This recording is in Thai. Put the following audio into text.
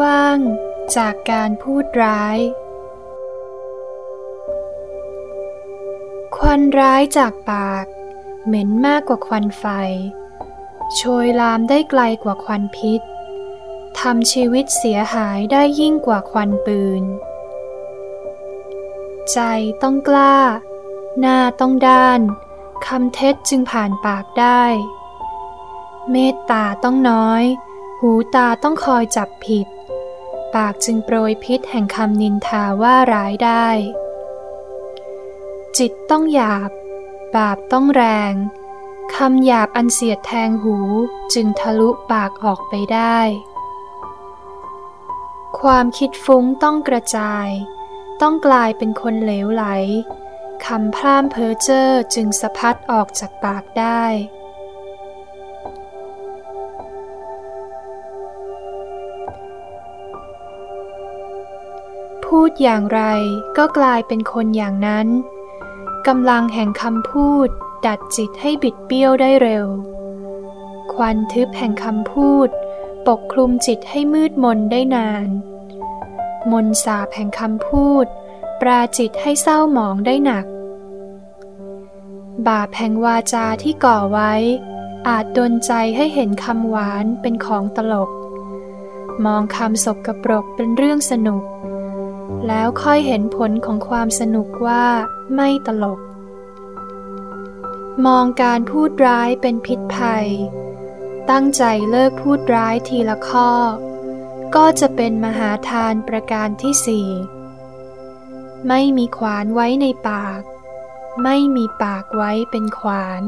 ว่างจากการพูดร้าย ควันร้ายจากปาก เหม็นมากกว่าควันไฟ โชยลามได้ไกลกว่าควันพิษทำชีวิตเสียหายได้ยิ่งกว่าควันปืน ใจต้องกล้า หน้าต้องด้านคำเท็จจึงผ่านปากได้ เมตตาต้องน้อย หูตาต้องคอยจับผิด ปากจึงโปรยพิษแห่งคำนินทาว่าร้ายได้ จิตต้องหยาบ บาปต้องแรงคำหยาบอันเสียดแทงหูจึงทะลุปากออกไปได้ ความคิดฟุ้งต้องกระจาย ต้องกลายเป็นคนเหลวไหลคำพร่ำเพ้อเจ้อจึงสะพัดออกจากปากได้ พูดอย่างไรก็กลายเป็นคนอย่างนั้นกำลังแห่งคำพูดดัดจิตให้บิดเบี้ยวได้เร็ว ควันทึบแห่งคำพูด ปกคลุมจิตให้มืดมนได้นาน มนสาบแห่งคำพูด ปราจิตให้เศร้าหมองได้หนัก บาปแห่งวาจาที่ก่อไว้ อาจดนใจให้เห็นคำหวานเป็นของตลก มองคำศกกระปรกเป็นเรื่องสนุก แล้วค่อยเห็นผลของความสนุกว่าไม่ตลก มองการพูดร้ายเป็นพิษภัย ตั้งใจเลิกพูดร้ายทีละข้อ ก็จะเป็นมหาทานประการที่สี่ไม่มีขวานไว้ในปาก ไม่มีปากไว้เป็นขวาน